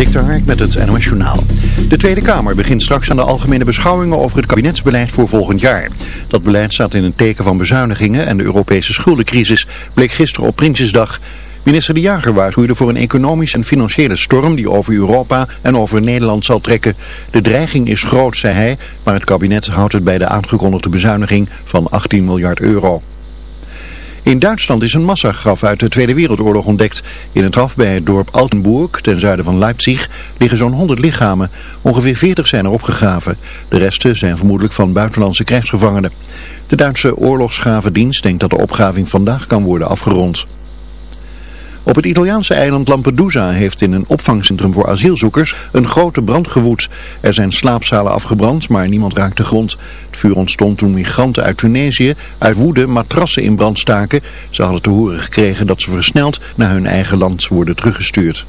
Dik Hark met het NOS Journaal. De Tweede Kamer begint straks aan de algemene beschouwingen over het kabinetsbeleid voor volgend jaar. Dat beleid staat in een teken van bezuinigingen en de Europese schuldencrisis bleek gisteren op Prinsjesdag. Minister De Jager waarschuwde voor een economische en financiële storm die over Europa en over Nederland zal trekken. De dreiging is groot, zei hij, maar het kabinet houdt het bij de aangekondigde bezuiniging van 18 miljard euro. In Duitsland is een massagraf uit de Tweede Wereldoorlog ontdekt. In het graf bij het dorp Altenburg, ten zuiden van Leipzig, liggen zo'n 100 lichamen. Ongeveer 40 zijn er opgegraven. De resten zijn vermoedelijk van buitenlandse krijgsgevangenen. De Duitse oorlogsgravendienst denkt dat de opgraving vandaag kan worden afgerond. Op het Italiaanse eiland Lampedusa heeft in een opvangcentrum voor asielzoekers een grote brand gewoed. Er zijn slaapzalen afgebrand, maar niemand raakte grond. Het vuur ontstond toen migranten uit Tunesië uit woede matrassen in brand staken. Ze hadden te horen gekregen dat ze versneld naar hun eigen land worden teruggestuurd.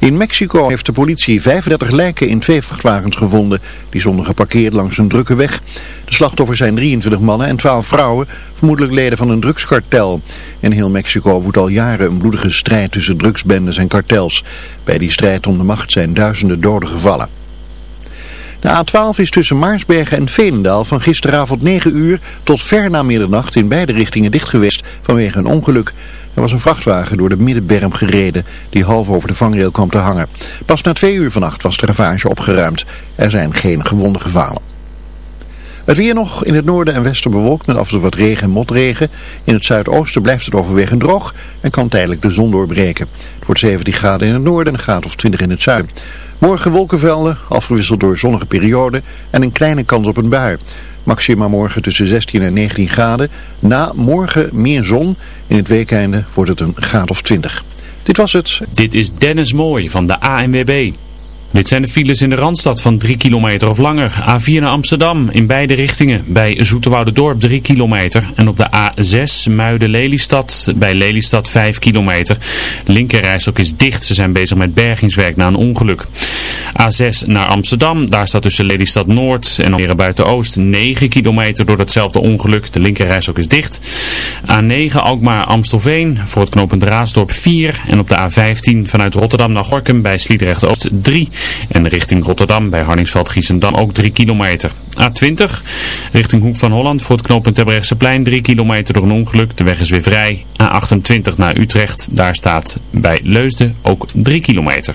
In Mexico heeft de politie 35 lijken in twee vrachtwagens gevonden. Die stonden geparkeerd langs een drukke weg. De slachtoffers zijn 23 mannen en 12 vrouwen, vermoedelijk leden van een drugskartel. In heel Mexico woedt al jaren een bloedige strijd tussen drugsbendes en kartels. Bij die strijd om de macht zijn duizenden doden gevallen. De A12 is tussen Maarsbergen en Veenendaal van gisteravond 9 uur tot ver na middernacht in beide richtingen dicht geweest vanwege een ongeluk. Er was een vrachtwagen door de middenberm gereden die half over de vangrail kwam te hangen. Pas na twee uur vannacht was de ravage opgeruimd. Er zijn geen gewonden gevallen. Het weer nog in het noorden en westen bewolkt met af en toe wat regen en motregen. In het zuidoosten blijft het overwegend droog en kan tijdelijk de zon doorbreken. Het wordt 17 graden in het noorden en een graad of 20 in het zuiden. Morgen wolkenvelden, afgewisseld door zonnige perioden en een kleine kans op een bui. Maxima morgen tussen 16 en 19 graden. Na morgen meer zon. In het weekende wordt het een graad of 20. Dit was het. Dit is Dennis Mooi van de ANWB. Dit zijn de files in de Randstad van 3 kilometer of langer. A4 naar Amsterdam in beide richtingen. Bij Dorp 3 kilometer. En op de A6 Muiden-Lelystad bij Lelystad 5 kilometer. Linkerrijstok is dicht. Ze zijn bezig met bergingswerk na een ongeluk. A6 naar Amsterdam. Daar staat tussen Lelystad Noord en Almere Buiten-Oost 9 kilometer door datzelfde ongeluk. De linkerrijstok is dicht. A9 Alkmaar-Amstelveen voor het knooppunt Raasdorp 4. En op de A15 vanuit Rotterdam naar Gorkum bij Sliedrecht-Oost 3. En richting Rotterdam bij Harningsveld-Giessendam ook 3 kilometer. A20 richting Hoek van Holland voor het knooppunt plein 3 kilometer door een ongeluk. De weg is weer vrij. A28 naar Utrecht. Daar staat bij Leusden ook 3 kilometer.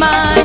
Mind.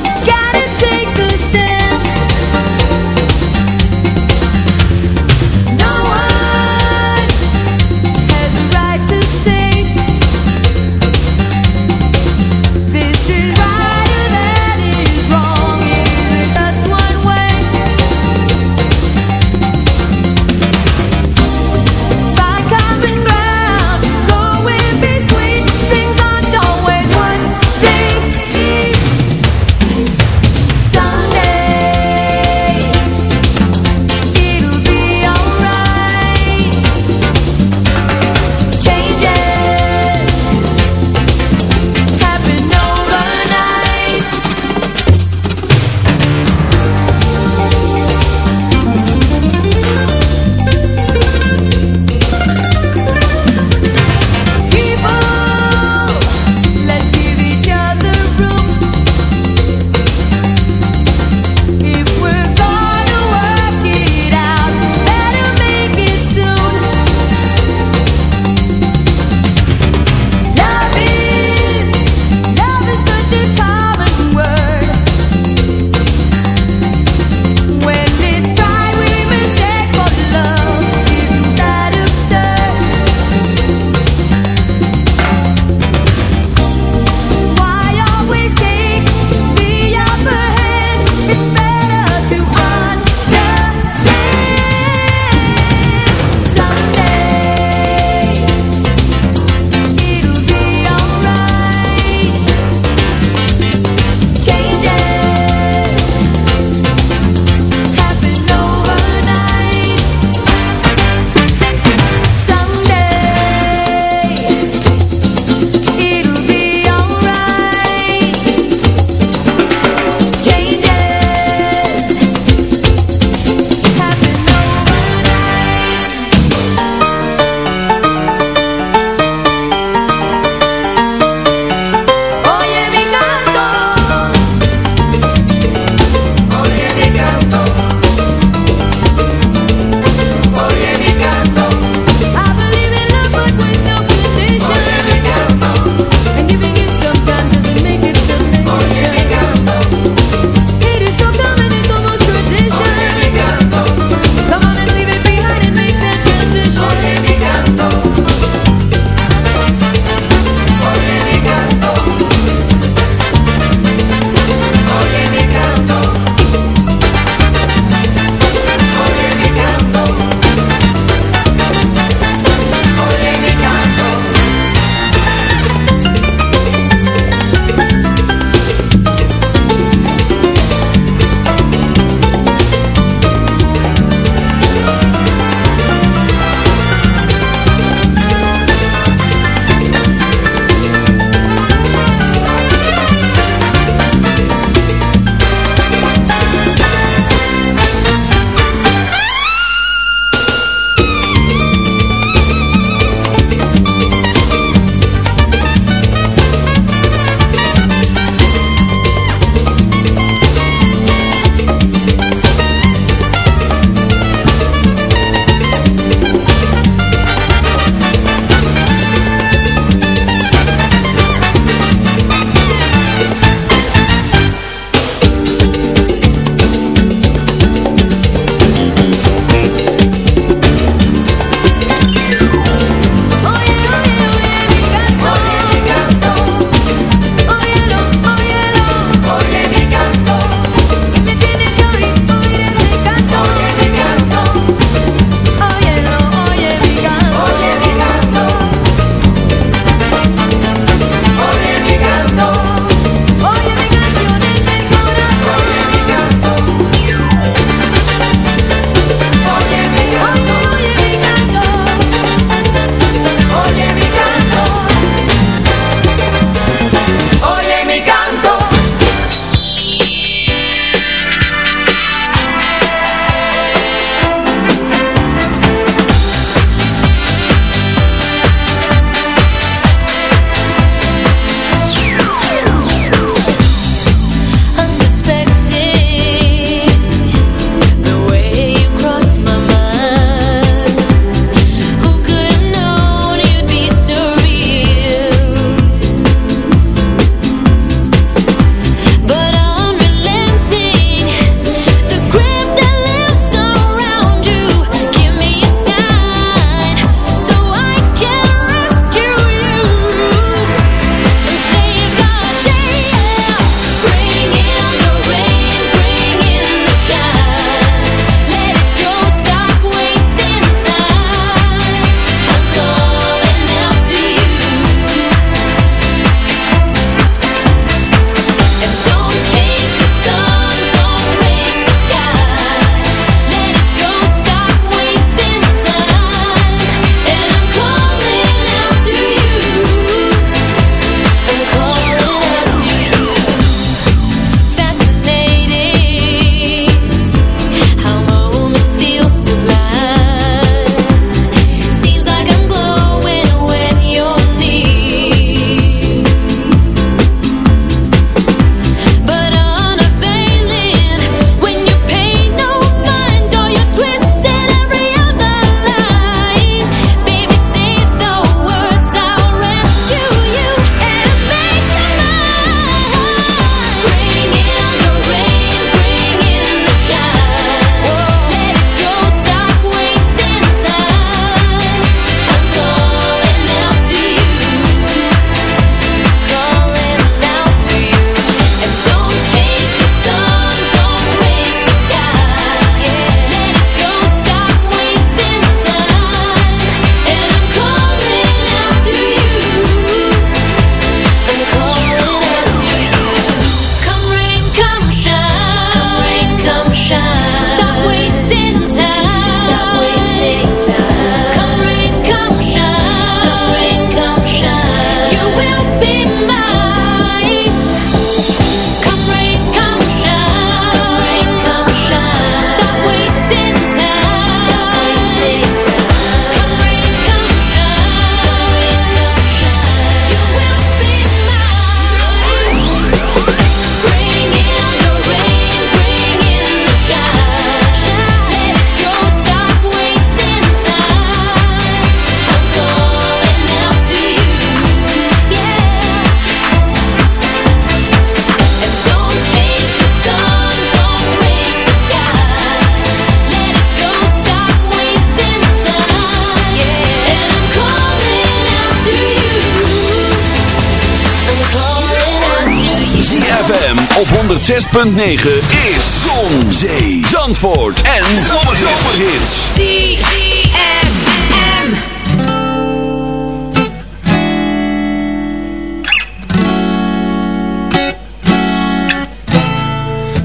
106.9 is Zon, Zee, Zandvoort en Zomerhits. ZFM.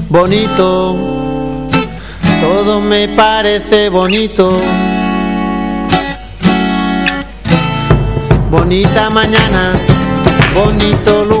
bonito, todo me parece bonito. Bonita mañana, bonito lugar,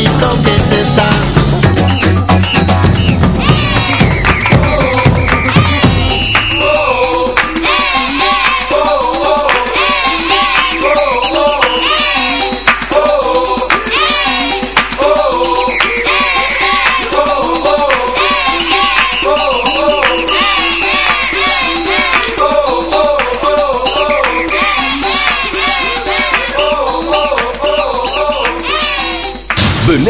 solito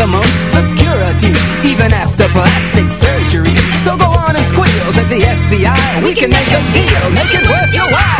security, even after plastic surgery. So go on and squeals at the FBI. We, can make a deal, make it worth your while.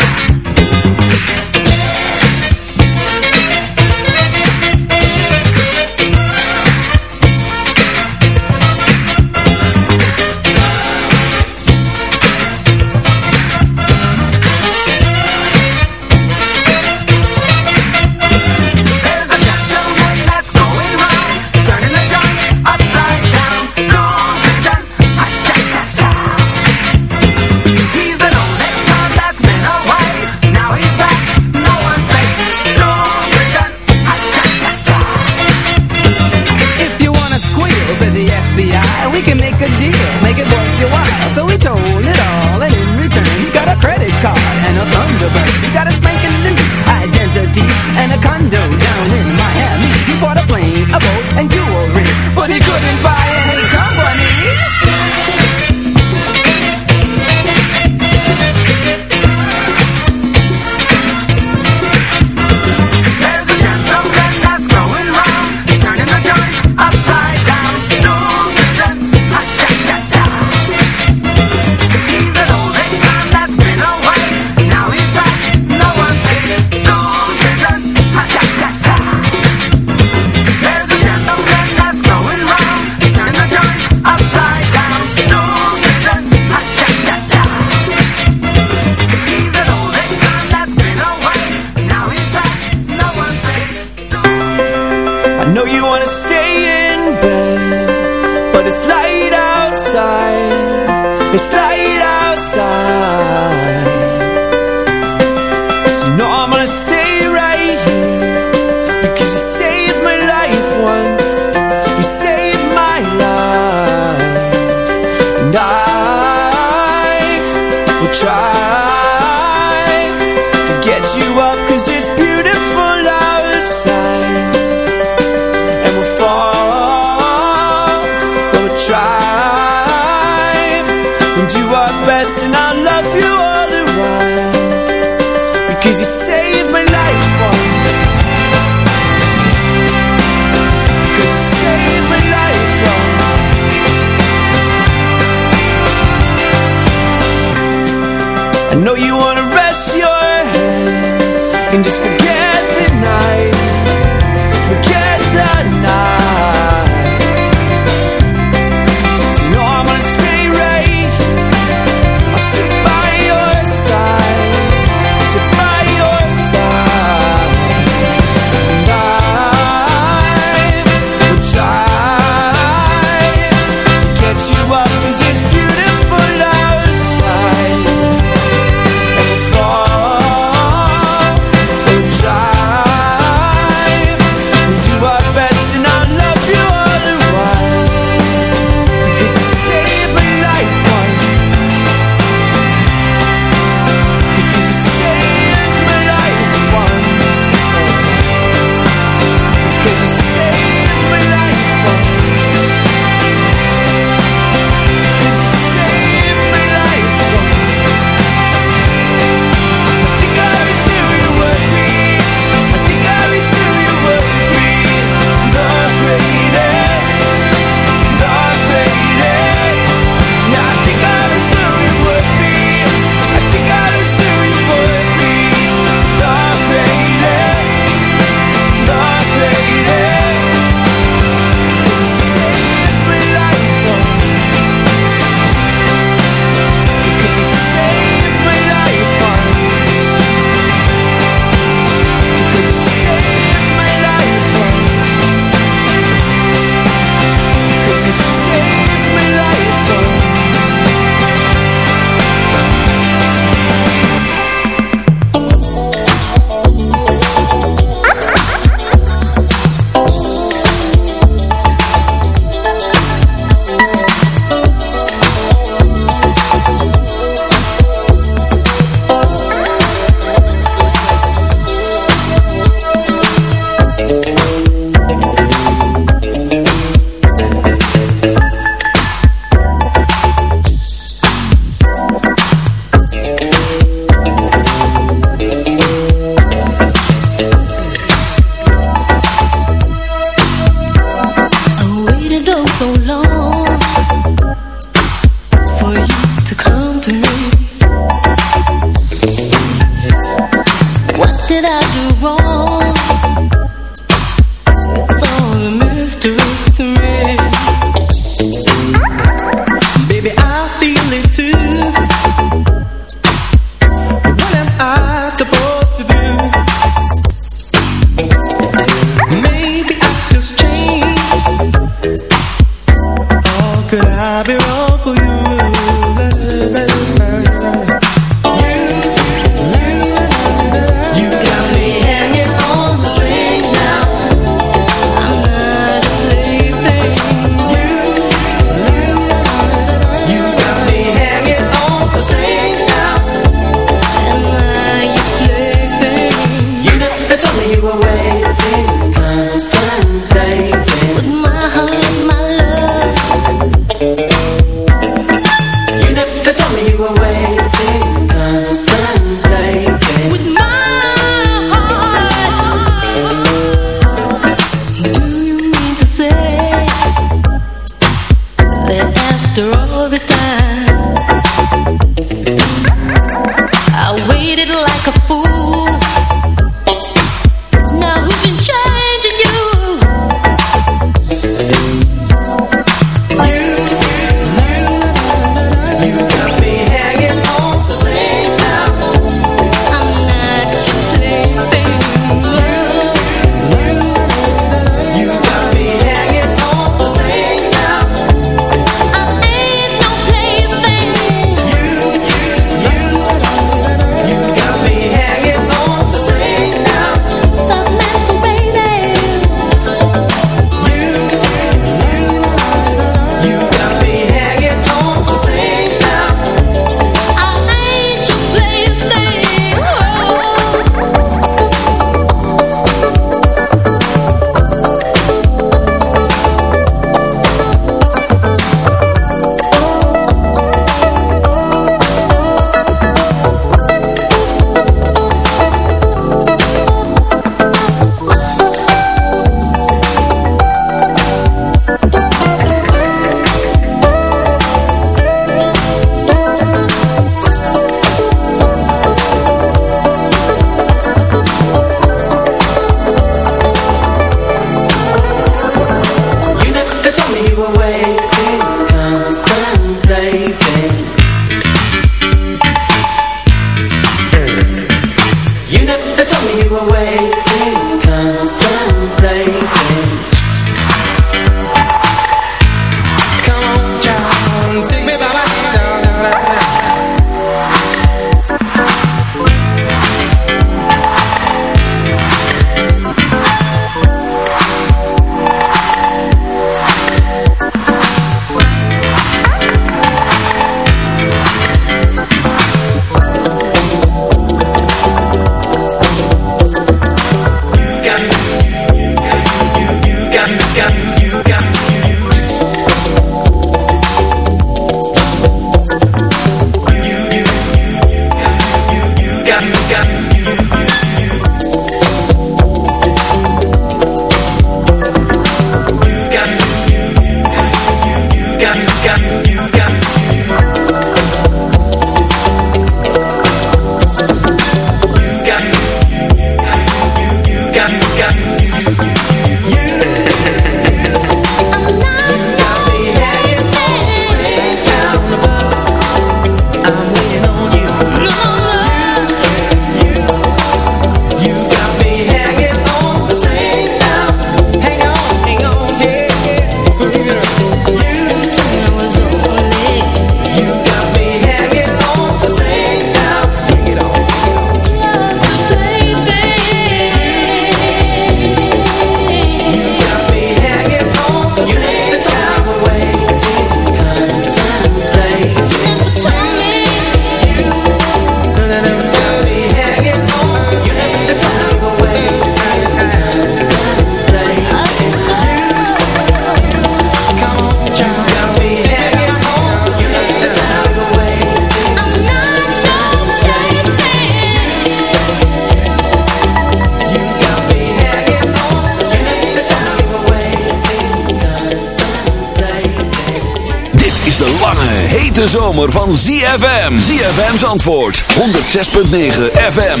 Zandvoort 106.9 FM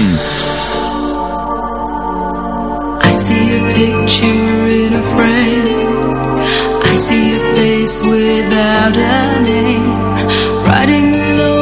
I see a picture in a frame. I see a face without a name. Riding alone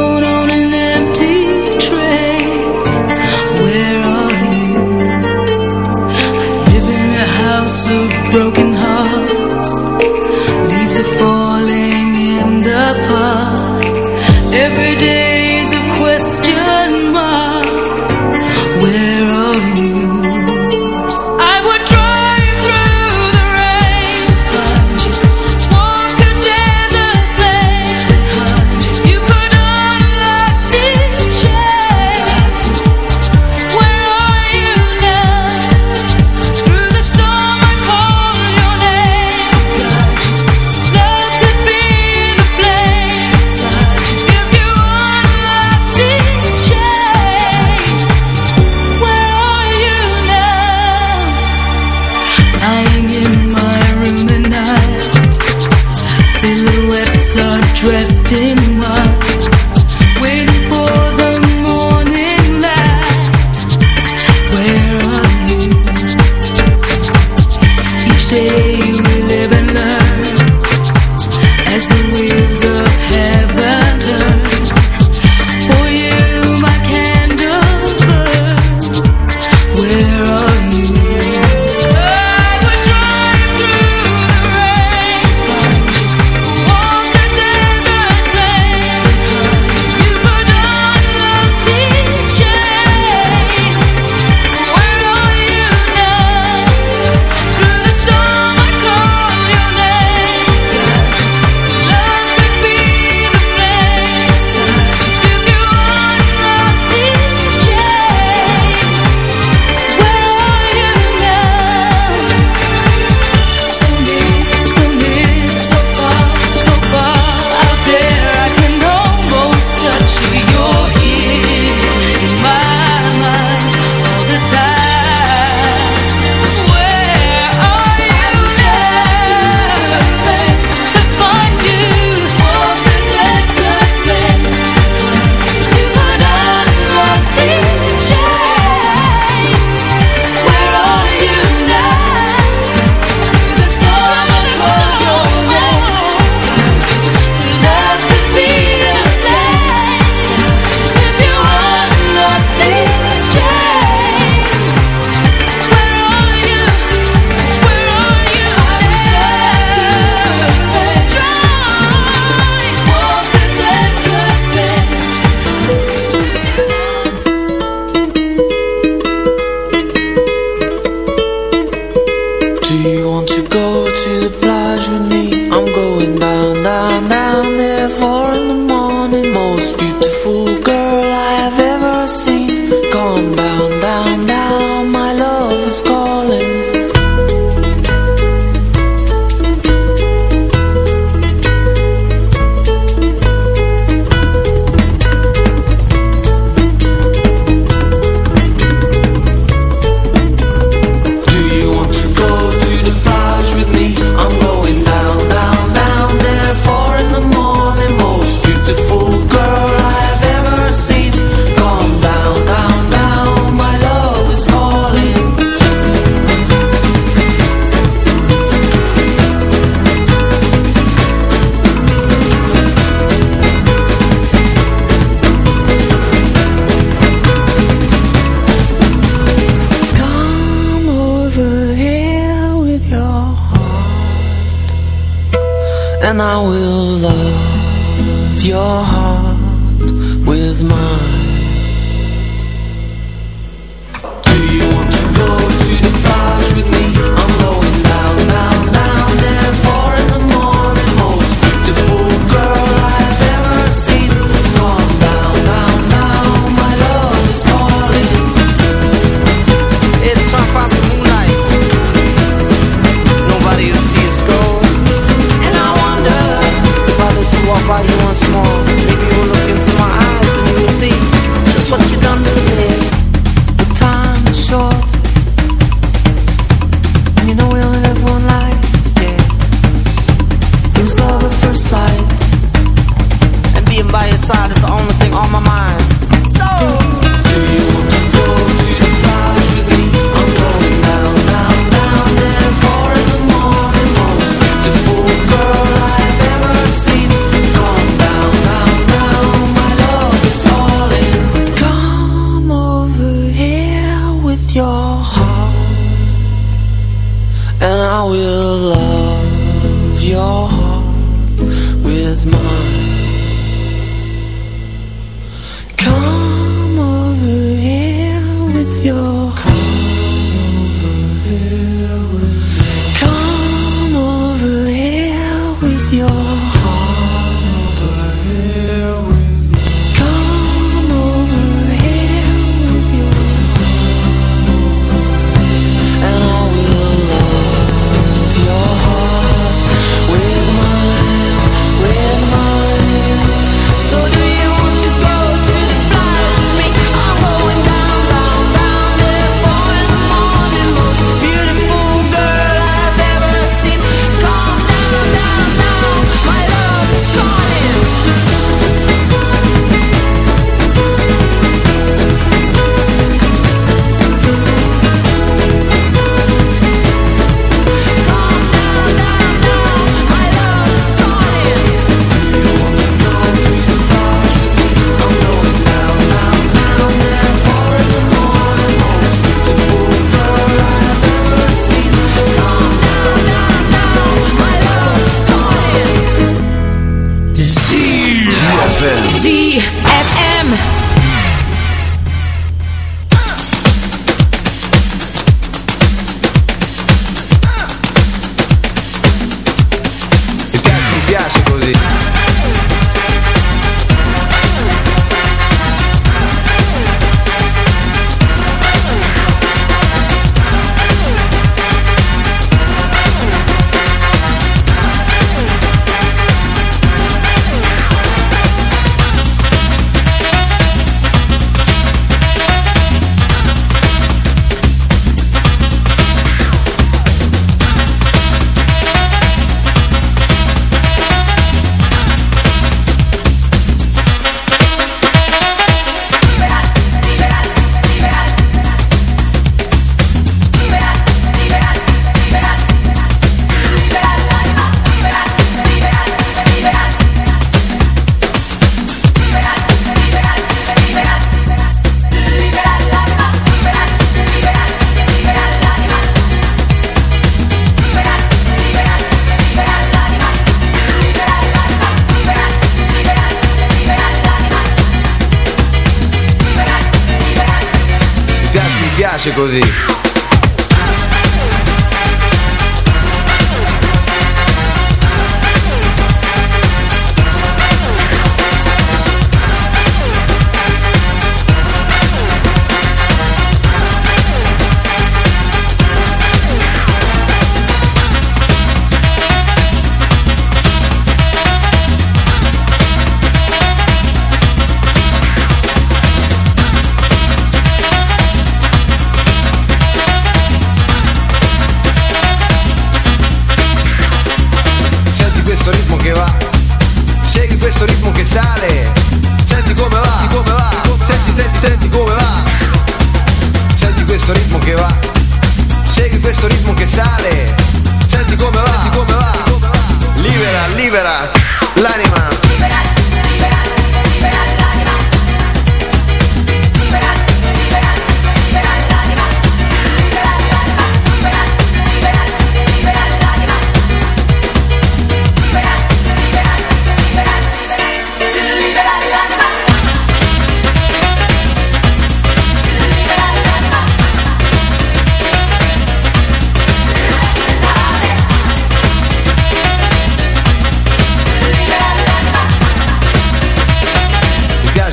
piace così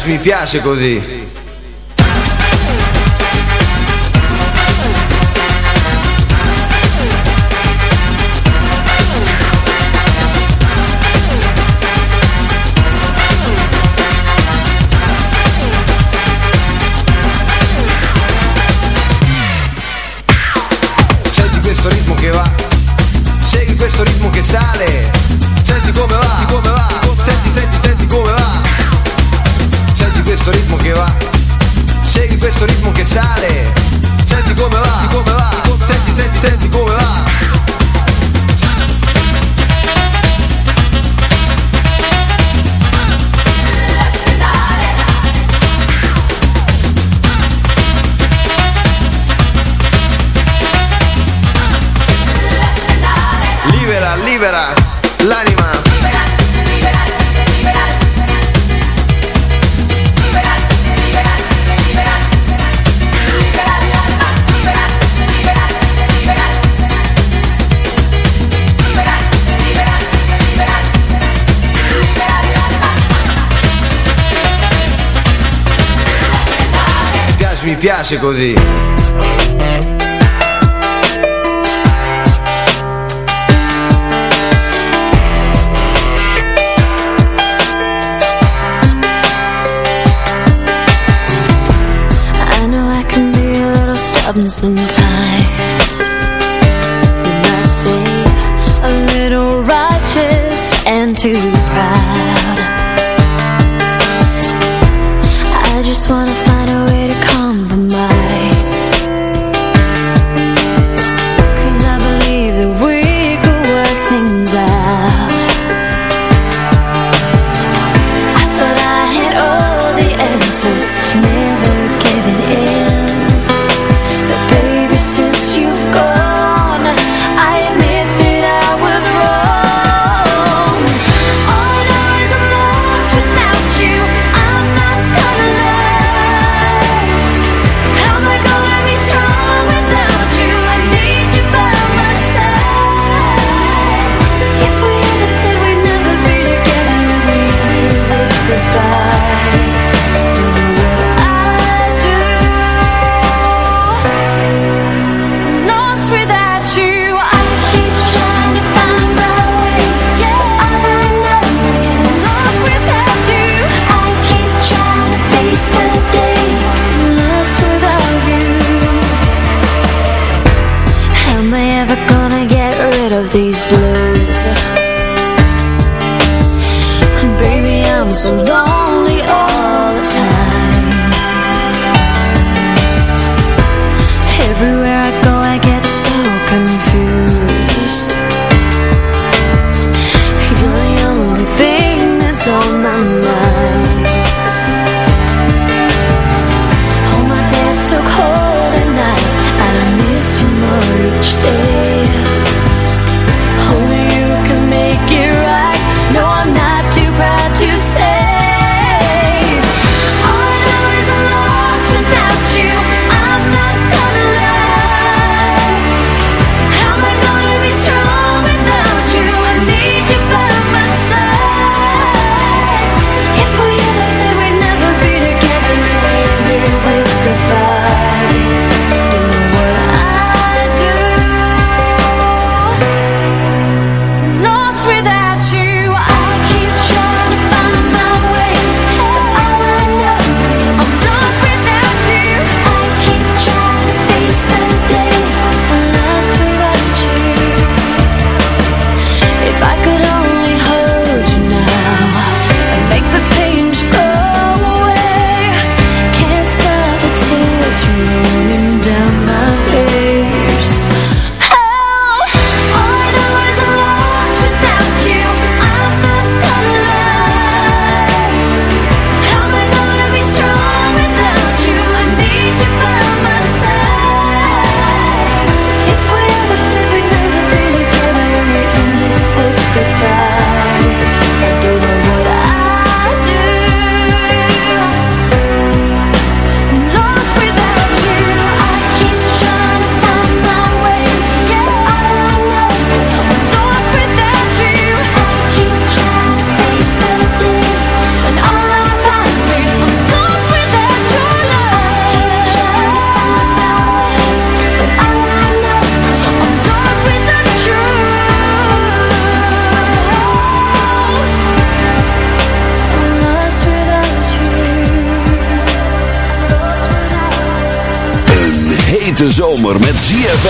mi piace così. piace così. I know I can be a little stubborn sometimes You might say a little righteous and too proud I just wanna find a way to